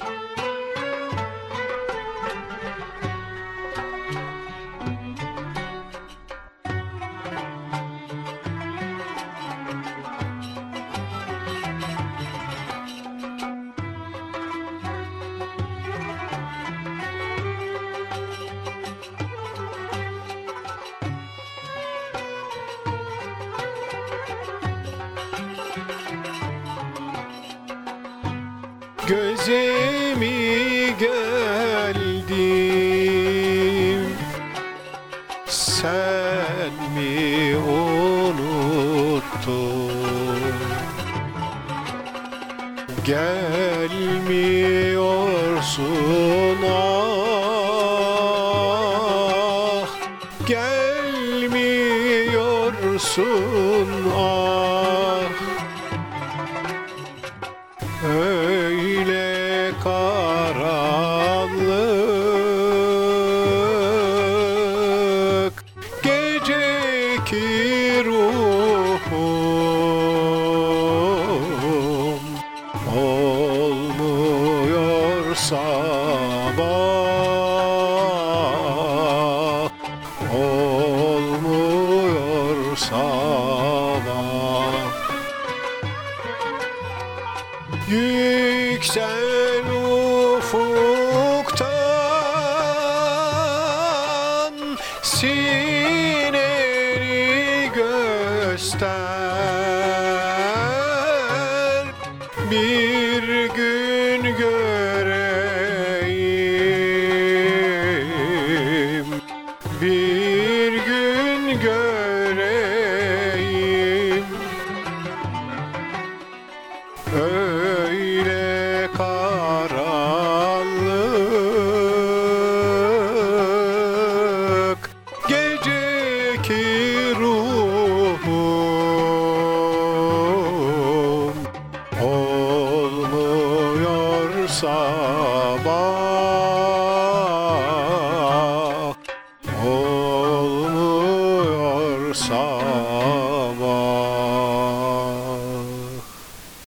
Bye. Gözemi geldim. Sen mi unuttun? Gelmiyorsun ah. Gelmiyorsun ah sabah Yüksel ufuktan sineni göster. Bir gün göreyim. Bir gün göreyim sabah Olmuyor sabah.